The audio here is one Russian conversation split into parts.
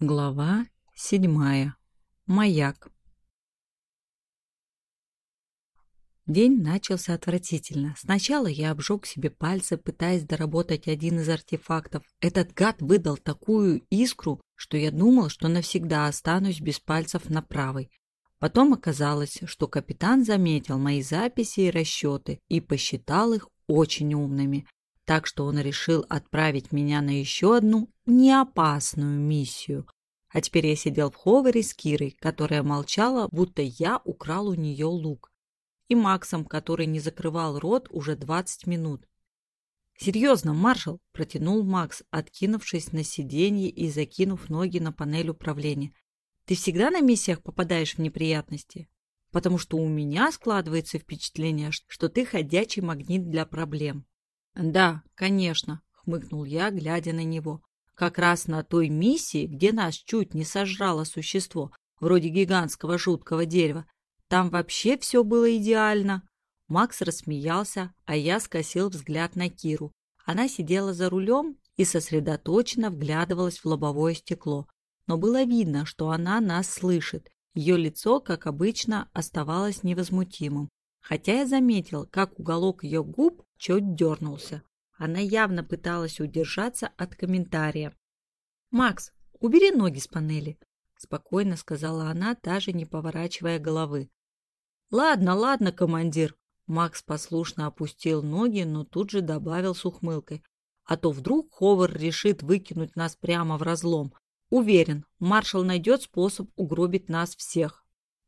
Глава седьмая. Маяк. День начался отвратительно. Сначала я обжег себе пальцы, пытаясь доработать один из артефактов. Этот гад выдал такую искру, что я думал, что навсегда останусь без пальцев на правой. Потом оказалось, что капитан заметил мои записи и расчеты и посчитал их очень умными так что он решил отправить меня на еще одну неопасную миссию. А теперь я сидел в ховере с Кирой, которая молчала, будто я украл у нее лук, и Максом, который не закрывал рот уже 20 минут. «Серьезно, маршал!» – протянул Макс, откинувшись на сиденье и закинув ноги на панель управления. «Ты всегда на миссиях попадаешь в неприятности? Потому что у меня складывается впечатление, что ты ходячий магнит для проблем». «Да, конечно», — хмыкнул я, глядя на него. «Как раз на той миссии, где нас чуть не сожрало существо, вроде гигантского жуткого дерева. Там вообще все было идеально». Макс рассмеялся, а я скосил взгляд на Киру. Она сидела за рулем и сосредоточенно вглядывалась в лобовое стекло. Но было видно, что она нас слышит. Ее лицо, как обычно, оставалось невозмутимым хотя я заметил, как уголок ее губ чуть дернулся. Она явно пыталась удержаться от комментария. «Макс, убери ноги с панели», — спокойно сказала она, даже не поворачивая головы. «Ладно, ладно, командир». Макс послушно опустил ноги, но тут же добавил с ухмылкой. «А то вдруг Ховар решит выкинуть нас прямо в разлом. Уверен, маршал найдет способ угробить нас всех».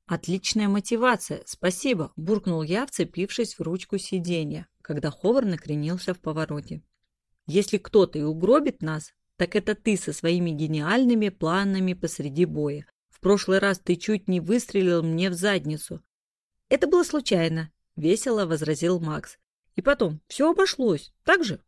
«Отличная мотивация, спасибо!» – буркнул я, вцепившись в ручку сиденья, когда Ховар накренился в повороте. «Если кто-то и угробит нас, так это ты со своими гениальными планами посреди боя. В прошлый раз ты чуть не выстрелил мне в задницу». «Это было случайно», – весело возразил Макс. «И потом, все обошлось, так же?»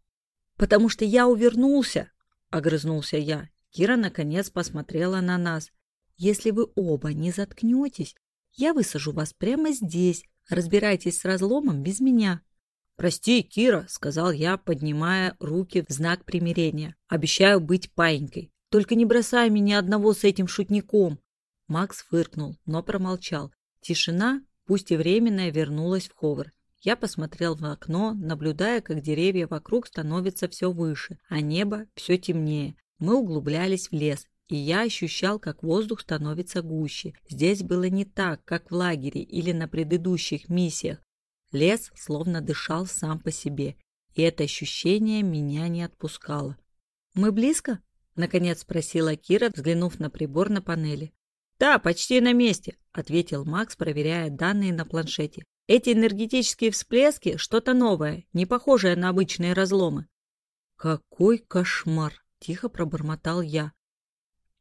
«Потому что я увернулся», – огрызнулся я. Кира наконец посмотрела на нас. «Если вы оба не заткнетесь, я высажу вас прямо здесь. Разбирайтесь с разломом без меня». «Прости, Кира», — сказал я, поднимая руки в знак примирения. «Обещаю быть паинькой. Только не бросай меня одного с этим шутником». Макс фыркнул, но промолчал. Тишина, пусть и временная, вернулась в ховр. Я посмотрел в окно, наблюдая, как деревья вокруг становятся все выше, а небо все темнее. Мы углублялись в лес, и я ощущал, как воздух становится гуще. Здесь было не так, как в лагере или на предыдущих миссиях. Лес словно дышал сам по себе, и это ощущение меня не отпускало. «Мы близко?» — наконец спросила Кира, взглянув на прибор на панели. «Да, почти на месте», — ответил Макс, проверяя данные на планшете. «Эти энергетические всплески — что-то новое, не похожее на обычные разломы». «Какой кошмар!» — тихо пробормотал я.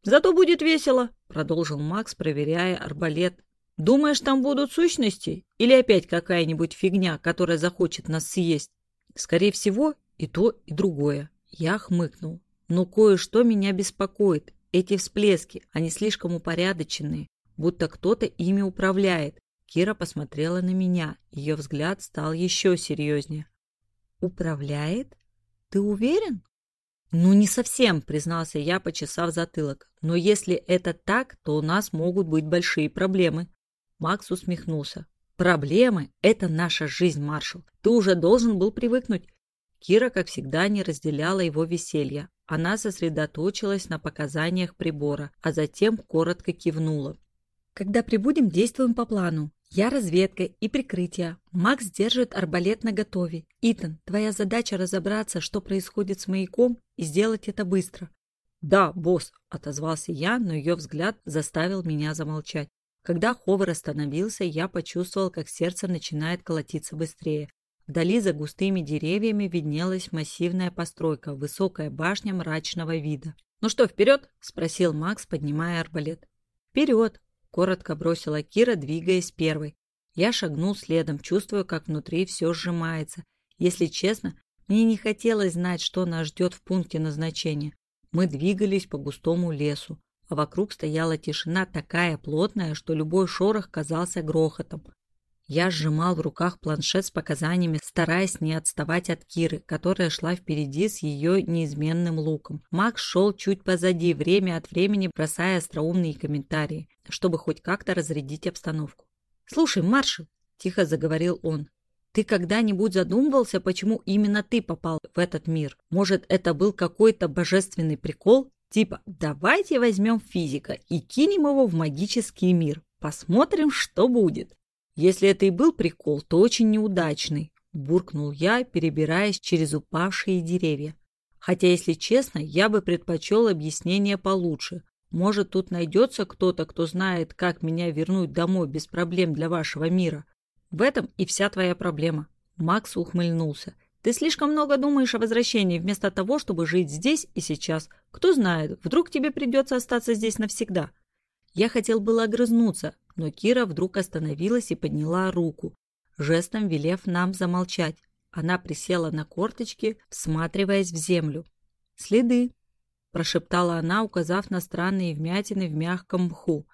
«Зато будет весело», — продолжил Макс, проверяя арбалет. «Думаешь, там будут сущности? Или опять какая-нибудь фигня, которая захочет нас съесть?» «Скорее всего, и то, и другое». Я хмыкнул. «Но кое-что меня беспокоит. Эти всплески, они слишком упорядоченные, будто кто-то ими управляет». Кира посмотрела на меня. Ее взгляд стал еще серьезнее. «Управляет? Ты уверен?» «Ну, не совсем», — признался я, почесав затылок. «Но если это так, то у нас могут быть большие проблемы». Макс усмехнулся. «Проблемы — это наша жизнь, маршал. Ты уже должен был привыкнуть». Кира, как всегда, не разделяла его веселья. Она сосредоточилась на показаниях прибора, а затем коротко кивнула. «Когда прибудем, действуем по плану. Я разведка и прикрытие. Макс держит арбалет наготове. Итан, твоя задача разобраться, что происходит с маяком, и сделать это быстро. Да, босс, отозвался я, но ее взгляд заставил меня замолчать. Когда Ховер остановился, я почувствовал, как сердце начинает колотиться быстрее. Вдали за густыми деревьями виднелась массивная постройка, высокая башня мрачного вида. «Ну что, вперед?» – спросил Макс, поднимая арбалет. «Вперед!» Коротко бросила Кира, двигаясь первой. Я шагнул следом, чувствуя, как внутри все сжимается. Если честно, мне не хотелось знать, что нас ждет в пункте назначения. Мы двигались по густому лесу, вокруг стояла тишина такая плотная, что любой шорох казался грохотом. Я сжимал в руках планшет с показаниями, стараясь не отставать от Киры, которая шла впереди с ее неизменным луком. Макс шел чуть позади, время от времени бросая остроумные комментарии, чтобы хоть как-то разрядить обстановку. «Слушай, маршал!» – тихо заговорил он. «Ты когда-нибудь задумывался, почему именно ты попал в этот мир? Может, это был какой-то божественный прикол? Типа, давайте возьмем физика и кинем его в магический мир. Посмотрим, что будет». Если это и был прикол, то очень неудачный, буркнул я, перебираясь через упавшие деревья. Хотя, если честно, я бы предпочел объяснение получше. Может, тут найдется кто-то, кто знает, как меня вернуть домой без проблем для вашего мира. В этом и вся твоя проблема. Макс ухмыльнулся. Ты слишком много думаешь о возвращении, вместо того, чтобы жить здесь и сейчас. Кто знает, вдруг тебе придется остаться здесь навсегда. Я хотел было огрызнуться, но Кира вдруг остановилась и подняла руку, жестом велев нам замолчать. Она присела на корточки, всматриваясь в землю. «Следы», – прошептала она, указав на странные вмятины в мягком мху.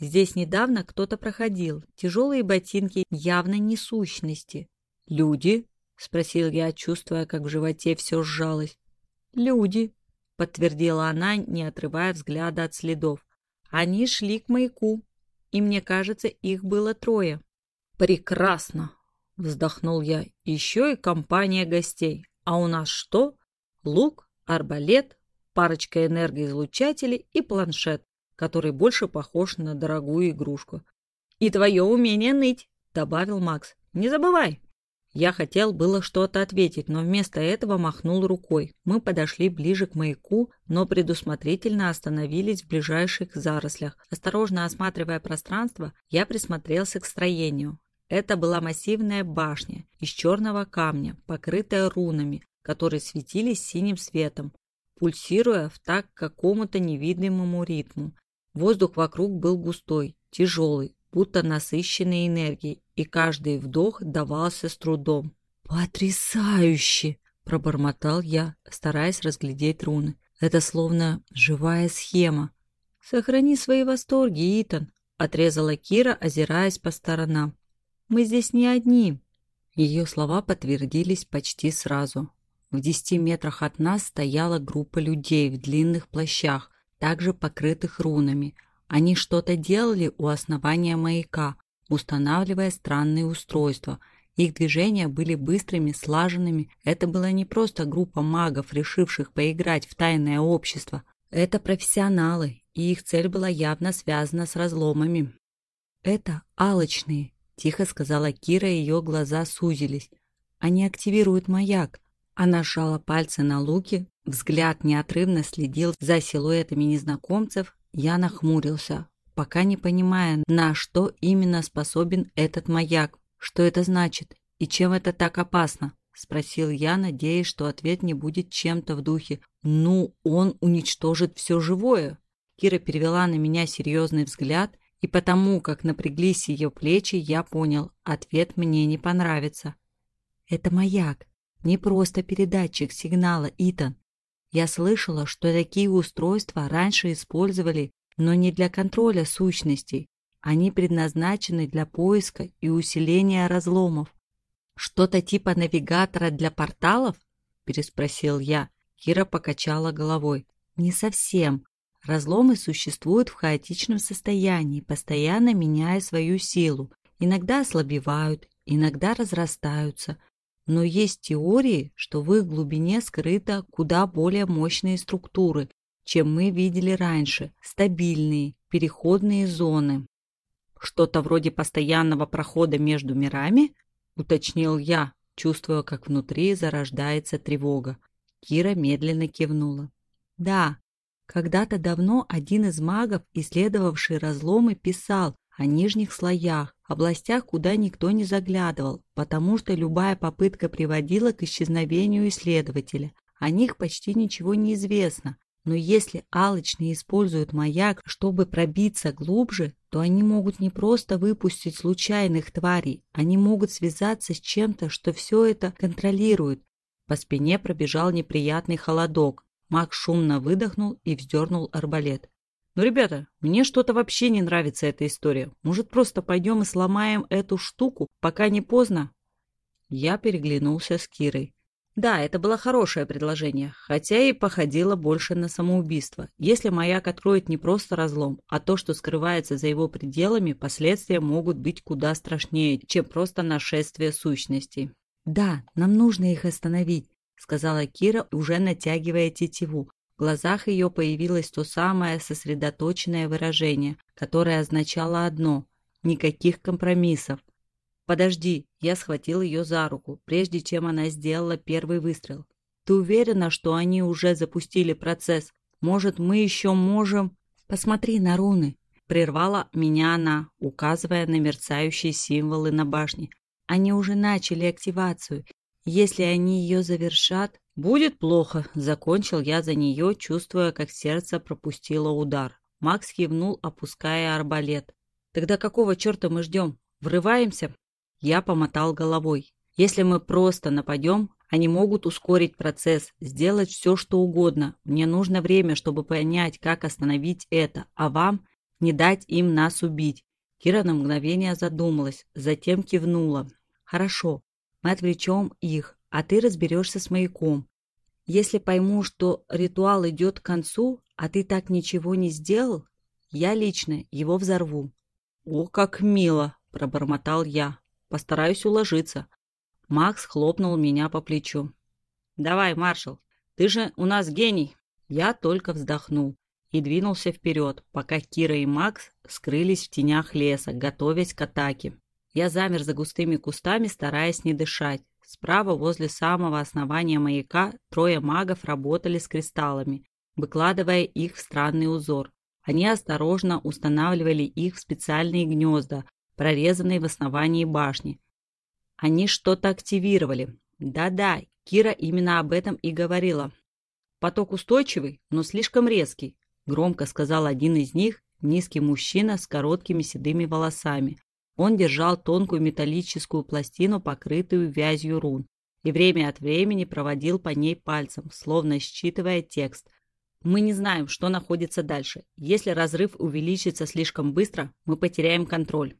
«Здесь недавно кто-то проходил. Тяжелые ботинки явно не сущности». «Люди?» – спросил я, чувствуя, как в животе все сжалось. «Люди», – подтвердила она, не отрывая взгляда от следов. «Они шли к маяку и мне кажется, их было трое. «Прекрасно!» — вздохнул я. «Еще и компания гостей. А у нас что? Лук, арбалет, парочка энергоизлучателей и планшет, который больше похож на дорогую игрушку. И твое умение ныть!» — добавил Макс. «Не забывай!» Я хотел было что-то ответить, но вместо этого махнул рукой. Мы подошли ближе к маяку, но предусмотрительно остановились в ближайших зарослях. Осторожно осматривая пространство, я присмотрелся к строению. Это была массивная башня из черного камня, покрытая рунами, которые светились синим светом, пульсируя в так какому-то невидимому ритму. Воздух вокруг был густой, тяжелый, будто насыщенный энергией, и каждый вдох давался с трудом. «Потрясающе!» – пробормотал я, стараясь разглядеть руны. «Это словно живая схема». «Сохрани свои восторги, Итан», – отрезала Кира, озираясь по сторонам. «Мы здесь не одни». Ее слова подтвердились почти сразу. В десяти метрах от нас стояла группа людей в длинных плащах, также покрытых рунами – они что-то делали у основания маяка, устанавливая странные устройства. Их движения были быстрыми, слаженными. Это была не просто группа магов, решивших поиграть в тайное общество. Это профессионалы, и их цель была явно связана с разломами. «Это алочные», — тихо сказала Кира, ее глаза сузились. «Они активируют маяк». Она сжала пальцы на луке, взгляд неотрывно следил за силуэтами незнакомцев, я нахмурился, пока не понимая, на что именно способен этот маяк, что это значит и чем это так опасно. Спросил я, надеясь, что ответ не будет чем-то в духе «Ну, он уничтожит все живое». Кира перевела на меня серьезный взгляд, и потому, как напряглись ее плечи, я понял, ответ мне не понравится. «Это маяк, не просто передатчик сигнала, Итан. Я слышала, что такие устройства раньше использовали, но не для контроля сущностей. Они предназначены для поиска и усиления разломов. «Что-то типа навигатора для порталов?» – переспросил я. Кира покачала головой. «Не совсем. Разломы существуют в хаотичном состоянии, постоянно меняя свою силу. Иногда ослабевают, иногда разрастаются, но есть теории, что в их глубине скрыто куда более мощные структуры, чем мы видели раньше, стабильные, переходные зоны. Что-то вроде постоянного прохода между мирами, уточнил я, чувствуя, как внутри зарождается тревога. Кира медленно кивнула. Да, когда-то давно один из магов, исследовавший разломы, писал о нижних слоях, областях, куда никто не заглядывал, потому что любая попытка приводила к исчезновению исследователя. О них почти ничего не известно, но если алочные используют маяк, чтобы пробиться глубже, то они могут не просто выпустить случайных тварей, они могут связаться с чем-то, что все это контролирует. По спине пробежал неприятный холодок. Маг шумно выдохнул и вздернул арбалет. Ну, ребята, мне что-то вообще не нравится эта история. Может, просто пойдем и сломаем эту штуку, пока не поздно? Я переглянулся с Кирой. Да, это было хорошее предложение, хотя и походило больше на самоубийство. Если маяк откроет не просто разлом, а то, что скрывается за его пределами, последствия могут быть куда страшнее, чем просто нашествие сущностей. «Да, нам нужно их остановить», — сказала Кира, уже натягивая тетиву. В глазах ее появилось то самое сосредоточенное выражение, которое означало одно — никаких компромиссов. «Подожди», я схватил ее за руку, прежде чем она сделала первый выстрел. «Ты уверена, что они уже запустили процесс? Может, мы еще можем...» «Посмотри на руны», — прервала меня она, указывая на мерцающие символы на башне. «Они уже начали активацию. Если они ее завершат...» «Будет плохо», — закончил я за нее, чувствуя, как сердце пропустило удар. Макс кивнул, опуская арбалет. «Тогда какого черта мы ждем? Врываемся?» Я помотал головой. Если мы просто нападем, они могут ускорить процесс, сделать все, что угодно. Мне нужно время, чтобы понять, как остановить это, а вам не дать им нас убить. Кира на мгновение задумалась, затем кивнула. Хорошо, мы отвлечем их, а ты разберешься с маяком. Если пойму, что ритуал идет к концу, а ты так ничего не сделал, я лично его взорву. О, как мило, пробормотал я. Постараюсь уложиться. Макс хлопнул меня по плечу. «Давай, маршал, ты же у нас гений!» Я только вздохнул и двинулся вперед, пока Кира и Макс скрылись в тенях леса, готовясь к атаке. Я замер за густыми кустами, стараясь не дышать. Справа, возле самого основания маяка, трое магов работали с кристаллами, выкладывая их в странный узор. Они осторожно устанавливали их в специальные гнезда, прорезанный в основании башни. Они что-то активировали. Да-да, Кира именно об этом и говорила. Поток устойчивый, но слишком резкий, громко сказал один из них, низкий мужчина с короткими седыми волосами. Он держал тонкую металлическую пластину, покрытую вязью рун, и время от времени проводил по ней пальцем, словно считывая текст. Мы не знаем, что находится дальше. Если разрыв увеличится слишком быстро, мы потеряем контроль.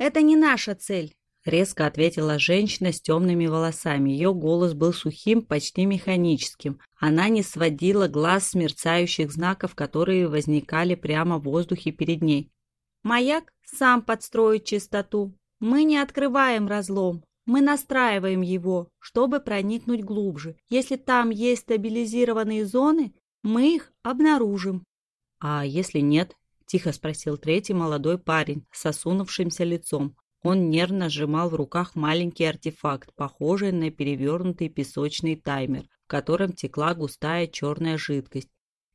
«Это не наша цель», — резко ответила женщина с темными волосами. Ее голос был сухим, почти механическим. Она не сводила глаз с мерцающих знаков, которые возникали прямо в воздухе перед ней. «Маяк сам подстроит чистоту. Мы не открываем разлом. Мы настраиваем его, чтобы проникнуть глубже. Если там есть стабилизированные зоны, мы их обнаружим». «А если нет?» Тихо спросил третий молодой парень с осунувшимся лицом. Он нервно сжимал в руках маленький артефакт, похожий на перевернутый песочный таймер, в котором текла густая черная жидкость.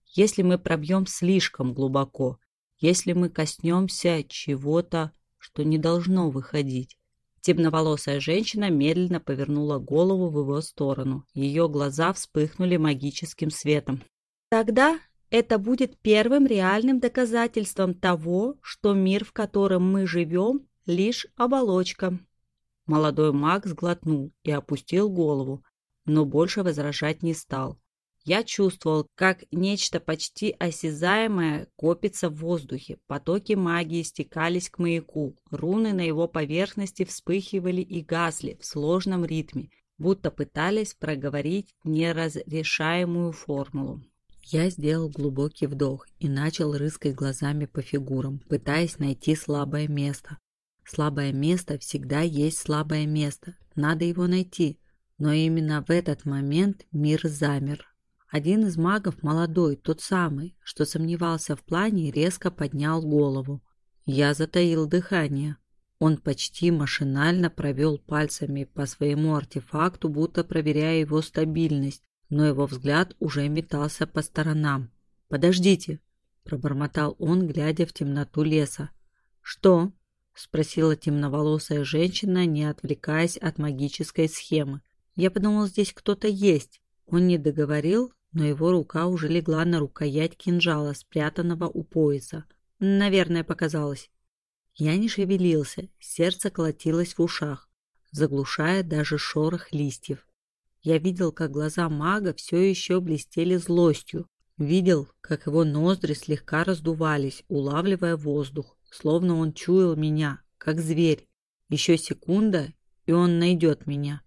Если мы пробьем слишком глубоко, если мы коснемся чего-то, что не должно выходить. Темноволосая женщина медленно повернула голову в его сторону. Ее глаза вспыхнули магическим светом. «Тогда это будет первым реальным доказательством того, что мир, в котором мы живем, лишь оболочка. Молодой маг сглотнул и опустил голову, но больше возражать не стал. Я чувствовал, как нечто почти осязаемое копится в воздухе. Потоки магии стекались к маяку. Руны на его поверхности вспыхивали и гасли в сложном ритме, будто пытались проговорить неразрешаемую формулу. Я сделал глубокий вдох и начал рыскать глазами по фигурам, пытаясь найти слабое место. Слабое место всегда есть слабое место, надо его найти. Но именно в этот момент мир замер. Один из магов, молодой, тот самый, что сомневался в плане, резко поднял голову. Я затаил дыхание. Он почти машинально провел пальцами по своему артефакту, будто проверяя его стабильность, но его взгляд уже метался по сторонам. «Подождите!» – пробормотал он, глядя в темноту леса. «Что?» – спросила темноволосая женщина, не отвлекаясь от магической схемы. «Я подумал, здесь кто-то есть». Он не договорил, но его рука уже легла на рукоять кинжала, спрятанного у пояса. Наверное, показалось. Я не шевелился, сердце колотилось в ушах, заглушая даже шорох листьев. Я видел, как глаза мага все еще блестели злостью, Видел, как его ноздри слегка раздувались, улавливая воздух, словно он чуял меня, как зверь. Еще секунда, и он найдет меня.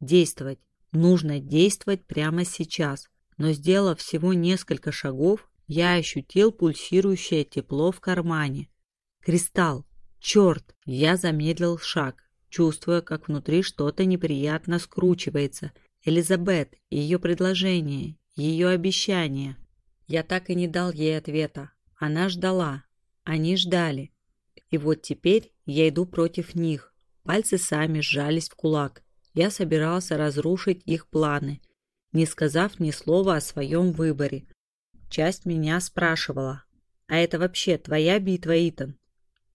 Действовать. Нужно действовать прямо сейчас. Но сделав всего несколько шагов, я ощутил пульсирующее тепло в кармане. Кристалл. Черт! Я замедлил шаг, чувствуя, как внутри что-то неприятно скручивается. Элизабет, ее предложение, ее обещание. Я так и не дал ей ответа. Она ждала. Они ждали. И вот теперь я иду против них. Пальцы сами сжались в кулак. Я собирался разрушить их планы, не сказав ни слова о своем выборе. Часть меня спрашивала, а это вообще твоя битва, Итан?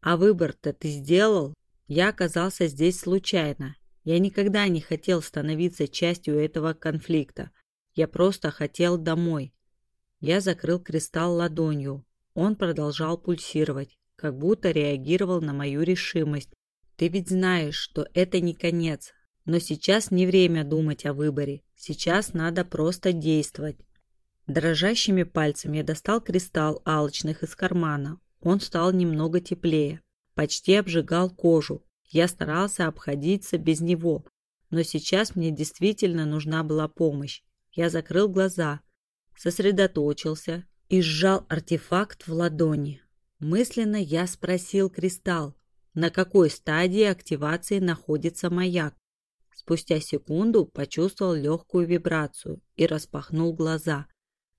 А выбор-то ты сделал? Я оказался здесь случайно. Я никогда не хотел становиться частью этого конфликта. Я просто хотел домой. Я закрыл кристалл ладонью. Он продолжал пульсировать, как будто реагировал на мою решимость. Ты ведь знаешь, что это не конец. Но сейчас не время думать о выборе. Сейчас надо просто действовать. Дрожащими пальцами я достал кристалл алчных из кармана. Он стал немного теплее. Почти обжигал кожу. Я старался обходиться без него. Но сейчас мне действительно нужна была помощь. Я закрыл глаза, сосредоточился и сжал артефакт в ладони. Мысленно я спросил кристалл, на какой стадии активации находится маяк. Спустя секунду почувствовал легкую вибрацию и распахнул глаза.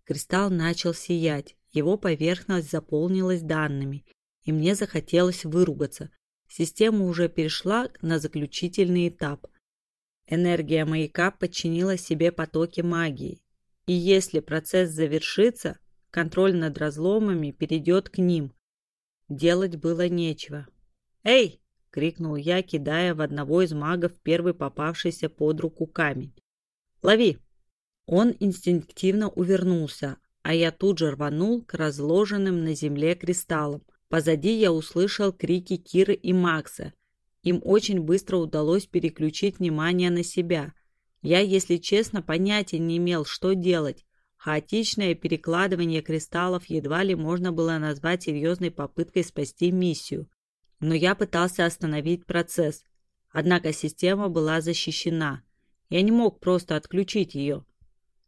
Кристалл начал сиять, его поверхность заполнилась данными, и мне захотелось выругаться. Система уже перешла на заключительный этап. Энергия маяка подчинила себе потоки магии, и если процесс завершится, контроль над разломами перейдет к ним. Делать было нечего. «Эй!» — крикнул я, кидая в одного из магов первый попавшийся под руку камень. «Лови!» Он инстинктивно увернулся, а я тут же рванул к разложенным на земле кристаллам. Позади я услышал крики Киры и Макса. Им очень быстро удалось переключить внимание на себя. Я, если честно, понятия не имел, что делать. Хаотичное перекладывание кристаллов едва ли можно было назвать серьезной попыткой спасти миссию. Но я пытался остановить процесс. Однако система была защищена. Я не мог просто отключить ее.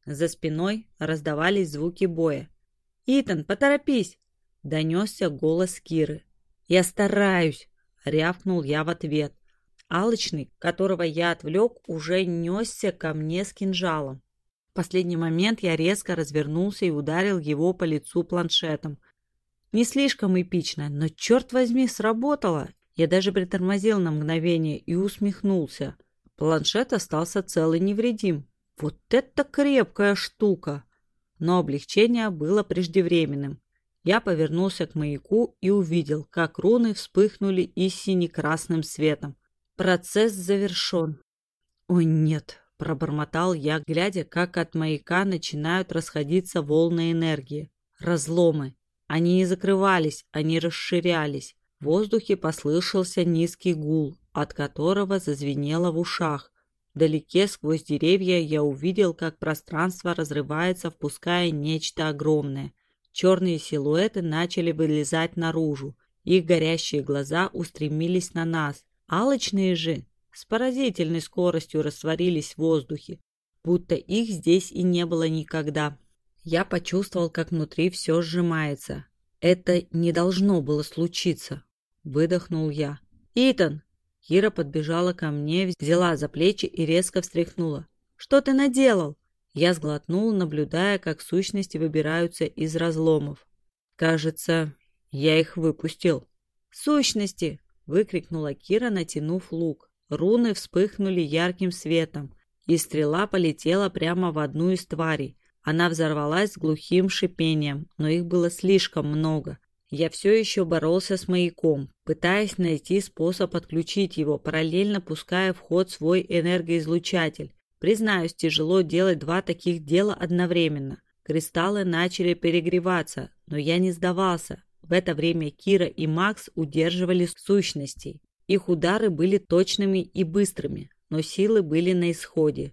За спиной раздавались звуки боя. «Итан, поторопись!» – донесся голос Киры. «Я стараюсь!» – рявкнул я в ответ. Алочный, которого я отвлек, уже несся ко мне с кинжалом. В последний момент я резко развернулся и ударил его по лицу планшетом. Не слишком эпично, но, черт возьми, сработало. Я даже притормозил на мгновение и усмехнулся. Планшет остался цел и невредим. Вот это крепкая штука! Но облегчение было преждевременным. Я повернулся к маяку и увидел, как руны вспыхнули и сине-красным светом. Процесс завершен. Ой, нет, пробормотал я, глядя, как от маяка начинают расходиться волны энергии. Разломы. Они не закрывались, они расширялись. В воздухе послышался низкий гул, от которого зазвенело в ушах. Вдалеке сквозь деревья я увидел, как пространство разрывается, впуская нечто огромное. Черные силуэты начали вылезать наружу. Их горящие глаза устремились на нас. Алочные же с поразительной скоростью растворились в воздухе, будто их здесь и не было никогда. Я почувствовал, как внутри все сжимается. Это не должно было случиться. Выдохнул я. «Итан!» Кира подбежала ко мне, взяла за плечи и резко встряхнула. «Что ты наделал?» Я сглотнул, наблюдая, как сущности выбираются из разломов. «Кажется, я их выпустил». «Сущности!» выкрикнула Кира, натянув лук. Руны вспыхнули ярким светом, и стрела полетела прямо в одну из тварей. Она взорвалась с глухим шипением, но их было слишком много. Я все еще боролся с маяком, пытаясь найти способ отключить его, параллельно пуская в ход свой энергоизлучатель. Признаюсь, тяжело делать два таких дела одновременно. Кристаллы начали перегреваться, но я не сдавался. В это время Кира и Макс удерживали сущностей. Их удары были точными и быстрыми, но силы были на исходе.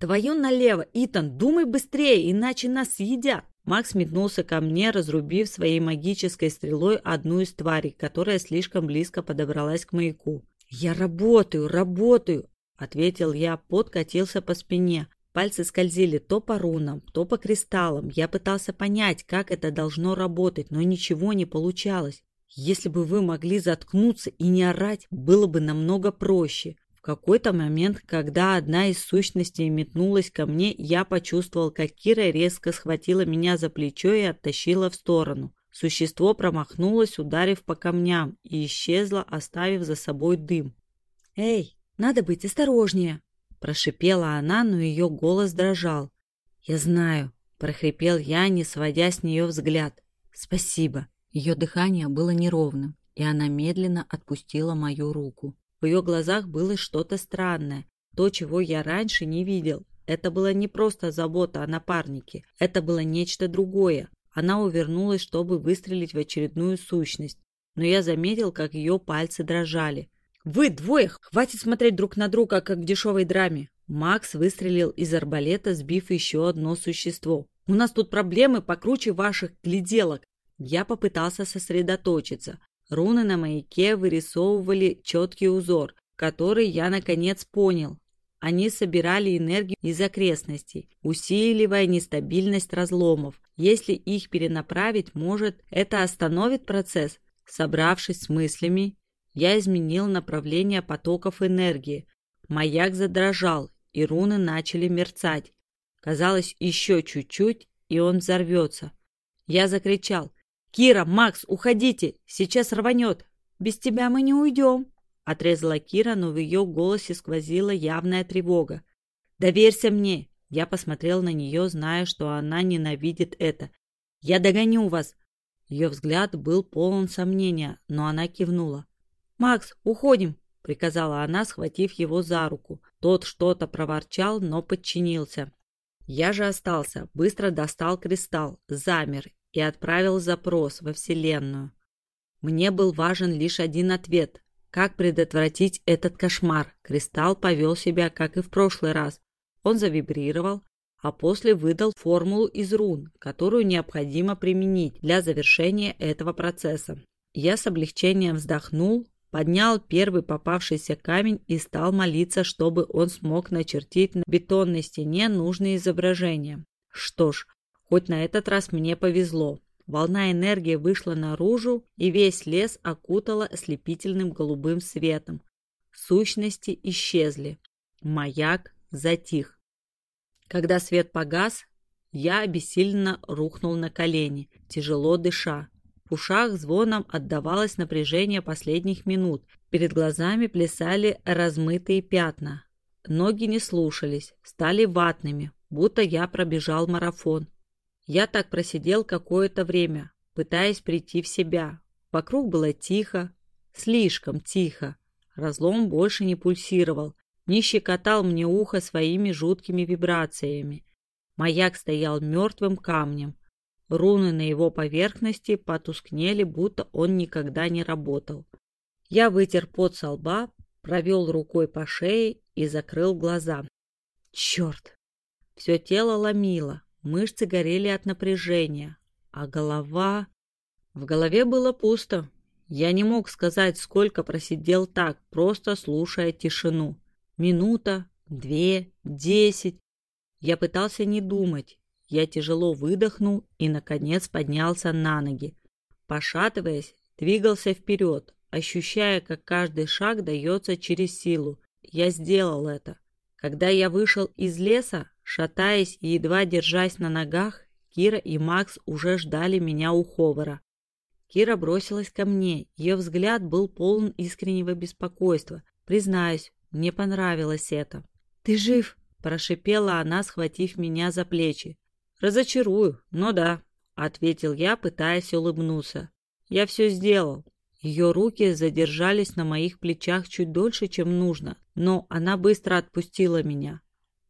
«Твою налево, Итан, думай быстрее, иначе нас съедят!» Макс метнулся ко мне, разрубив своей магической стрелой одну из тварей, которая слишком близко подобралась к маяку. «Я работаю, работаю!» — ответил я, пот катился по спине. Пальцы скользили то по рунам, то по кристаллам. Я пытался понять, как это должно работать, но ничего не получалось. Если бы вы могли заткнуться и не орать, было бы намного проще. В какой-то момент, когда одна из сущностей метнулась ко мне, я почувствовал, как Кира резко схватила меня за плечо и оттащила в сторону. Существо промахнулось, ударив по камням, и исчезло, оставив за собой дым. «Эй, надо быть осторожнее!» Прошипела она, но ее голос дрожал. «Я знаю», — прохрипел я, не сводя с нее взгляд. «Спасибо». Ее дыхание было неровным, и она медленно отпустила мою руку. В ее глазах было что-то странное, то, чего я раньше не видел. Это была не просто забота о напарнике, это было нечто другое. Она увернулась, чтобы выстрелить в очередную сущность, но я заметил, как ее пальцы дрожали. «Вы двое! Хватит смотреть друг на друга, как в дешевой драме!» Макс выстрелил из арбалета, сбив еще одно существо. «У нас тут проблемы покруче ваших гляделок!» Я попытался сосредоточиться. Руны на маяке вырисовывали четкий узор, который я наконец понял. Они собирали энергию из окрестностей, усиливая нестабильность разломов. Если их перенаправить, может, это остановит процесс? Собравшись с мыслями, я изменил направление потоков энергии. Маяк задрожал, и руны начали мерцать. Казалось, еще чуть-чуть, и он взорвется. Я закричал. «Кира, Макс, уходите! Сейчас рванет! Без тебя мы не уйдем!» Отрезала Кира, но в ее голосе сквозила явная тревога. «Доверься мне!» Я посмотрел на нее, зная, что она ненавидит это. «Я догоню вас!» Ее взгляд был полон сомнения, но она кивнула. «Макс, уходим!» — приказала она, схватив его за руку. Тот что-то проворчал, но подчинился. Я же остался, быстро достал кристалл, замер и отправил запрос во Вселенную. Мне был важен лишь один ответ. Как предотвратить этот кошмар? Кристалл повел себя, как и в прошлый раз. Он завибрировал, а после выдал формулу из рун, которую необходимо применить для завершения этого процесса. Я с облегчением вздохнул, поднял первый попавшийся камень и стал молиться, чтобы он смог начертить на бетонной стене нужные изображения. Что ж, хоть на этот раз мне повезло. Волна энергии вышла наружу, и весь лес окутала ослепительным голубым светом. Сущности исчезли. Маяк затих. Когда свет погас, я обессиленно рухнул на колени, тяжело дыша. В ушах звоном отдавалось напряжение последних минут. Перед глазами плясали размытые пятна. Ноги не слушались, стали ватными, будто я пробежал марафон. Я так просидел какое-то время, пытаясь прийти в себя. Вокруг было тихо, слишком тихо. Разлом больше не пульсировал, не щекотал мне ухо своими жуткими вибрациями. Маяк стоял мертвым камнем, Руны на его поверхности потускнели, будто он никогда не работал. Я вытер пот со лба, провел рукой по шее и закрыл глаза. Черт! Все тело ломило, мышцы горели от напряжения, а голова... В голове было пусто. Я не мог сказать, сколько просидел так, просто слушая тишину. Минута, две, десять. Я пытался не думать, я тяжело выдохнул и, наконец, поднялся на ноги. Пошатываясь, двигался вперед, ощущая, как каждый шаг дается через силу. Я сделал это. Когда я вышел из леса, шатаясь и едва держась на ногах, Кира и Макс уже ждали меня у Ховара. Кира бросилась ко мне, ее взгляд был полон искреннего беспокойства. Признаюсь, мне понравилось это. «Ты жив?» – прошипела она, схватив меня за плечи. «Разочарую, но да», — ответил я, пытаясь улыбнуться. «Я все сделал». Ее руки задержались на моих плечах чуть дольше, чем нужно, но она быстро отпустила меня.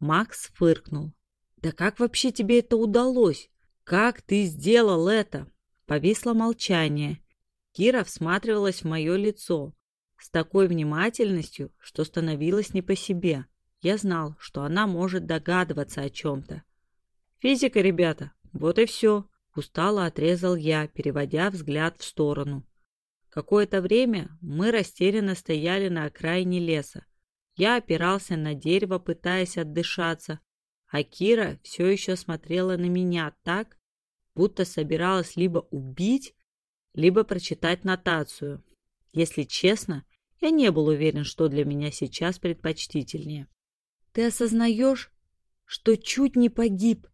Макс фыркнул. «Да как вообще тебе это удалось? Как ты сделал это?» Повисло молчание. Кира всматривалась в мое лицо с такой внимательностью, что становилось не по себе. Я знал, что она может догадываться о чем-то. «Физика, ребята», — Вот и все. Устало отрезал я, переводя взгляд в сторону. Какое-то время мы растерянно стояли на окраине леса. Я опирался на дерево, пытаясь отдышаться, а Кира все еще смотрела на меня так, будто собиралась либо убить, либо прочитать нотацию. Если честно, я не был уверен, что для меня сейчас предпочтительнее. «Ты осознаешь, что чуть не погиб?»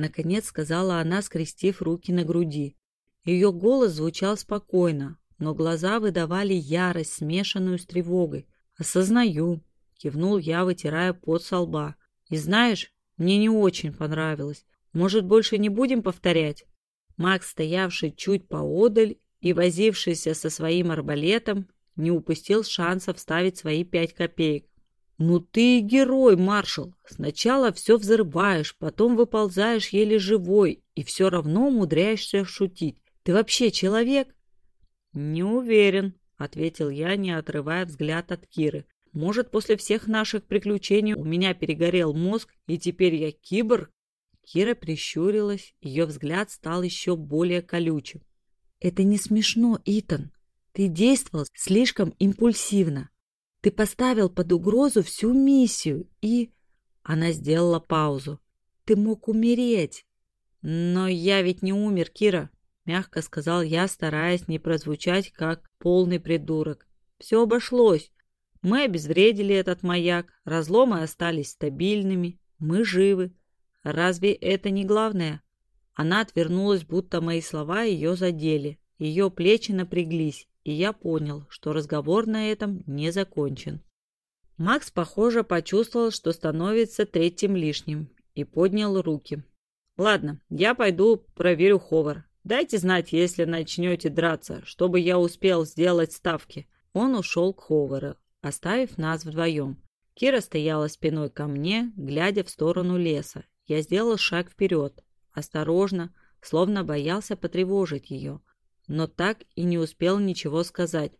Наконец сказала она, скрестив руки на груди. Ее голос звучал спокойно, но глаза выдавали ярость, смешанную с тревогой. «Осознаю», — кивнул я, вытирая пот со лба. «И знаешь, мне не очень понравилось. Может, больше не будем повторять?» Макс, стоявший чуть поодаль и возившийся со своим арбалетом, не упустил шанса вставить свои пять копеек. «Ну ты герой, маршал! Сначала все взрываешь, потом выползаешь еле живой и все равно умудряешься шутить. Ты вообще человек?» «Не уверен», — ответил я, не отрывая взгляд от Киры. «Может, после всех наших приключений у меня перегорел мозг, и теперь я киборг?» Кира прищурилась, ее взгляд стал еще более колючим. «Это не смешно, Итан. Ты действовал слишком импульсивно. Ты поставил под угрозу всю миссию и...» Она сделала паузу. «Ты мог умереть». «Но я ведь не умер, Кира», — мягко сказал я, стараясь не прозвучать как полный придурок. «Все обошлось. Мы обезвредили этот маяк, разломы остались стабильными, мы живы. Разве это не главное?» Она отвернулась, будто мои слова ее задели. Ее плечи напряглись и я понял, что разговор на этом не закончен. Макс, похоже, почувствовал, что становится третьим лишним, и поднял руки. «Ладно, я пойду проверю Ховар. Дайте знать, если начнете драться, чтобы я успел сделать ставки». Он ушел к Ховару, оставив нас вдвоем. Кира стояла спиной ко мне, глядя в сторону леса. Я сделал шаг вперед, осторожно, словно боялся потревожить ее но так и не успел ничего сказать.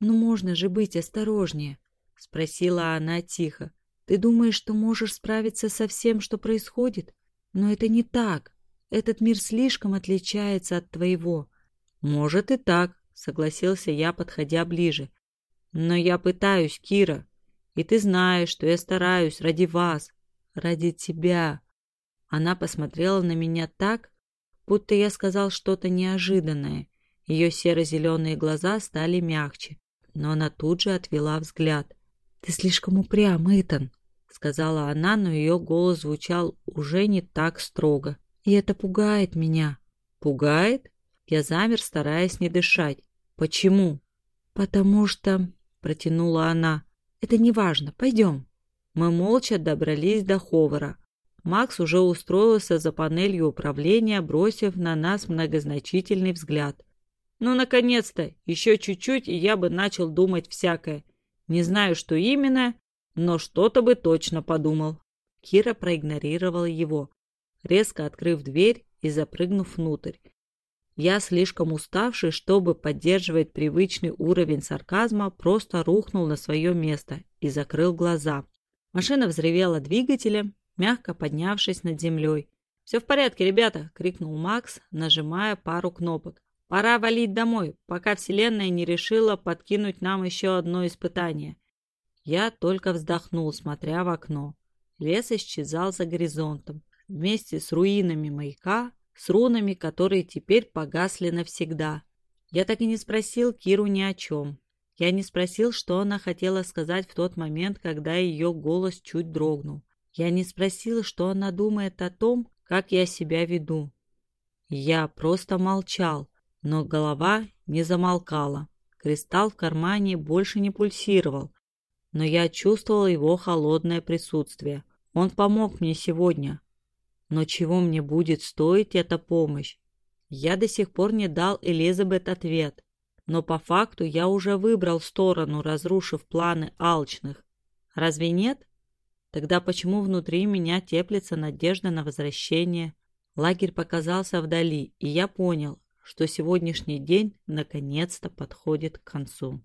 «Ну можно же быть осторожнее», — спросила она тихо. «Ты думаешь, что можешь справиться со всем, что происходит? Но это не так. Этот мир слишком отличается от твоего». «Может и так», — согласился я, подходя ближе. «Но я пытаюсь, Кира, и ты знаешь, что я стараюсь ради вас, ради тебя». Она посмотрела на меня так, будто я сказал что-то неожиданное, ее серо-зеленые глаза стали мягче, но она тут же отвела взгляд. «Ты слишком упрям, Итан», — сказала она, но ее голос звучал уже не так строго. «И это пугает меня». «Пугает?» Я замер, стараясь не дышать. «Почему?» «Потому что...» — протянула она. «Это не важно. Пойдем». Мы молча добрались до Ховара. Макс уже устроился за панелью управления, бросив на нас многозначительный взгляд. Ну, наконец-то, еще чуть-чуть, и я бы начал думать всякое. Не знаю, что именно, но что-то бы точно подумал. Кира проигнорировала его, резко открыв дверь и запрыгнув внутрь. Я, слишком уставший, чтобы поддерживать привычный уровень сарказма, просто рухнул на свое место и закрыл глаза. Машина взревела двигателем, мягко поднявшись над землей. «Все в порядке, ребята!» — крикнул Макс, нажимая пару кнопок. Пора валить домой, пока Вселенная не решила подкинуть нам еще одно испытание. Я только вздохнул, смотря в окно. Лес исчезал за горизонтом, вместе с руинами маяка, с рунами, которые теперь погасли навсегда. Я так и не спросил Киру ни о чем. Я не спросил, что она хотела сказать в тот момент, когда ее голос чуть дрогнул. Я не спросил, что она думает о том, как я себя веду. Я просто молчал, но голова не замолкала. Кристалл в кармане больше не пульсировал, но я чувствовал его холодное присутствие. Он помог мне сегодня. Но чего мне будет стоить эта помощь? Я до сих пор не дал Элизабет ответ, но по факту я уже выбрал сторону, разрушив планы алчных. Разве нет? Тогда почему внутри меня теплится надежда на возвращение? Лагерь показался вдали, и я понял, что сегодняшний день наконец-то подходит к концу.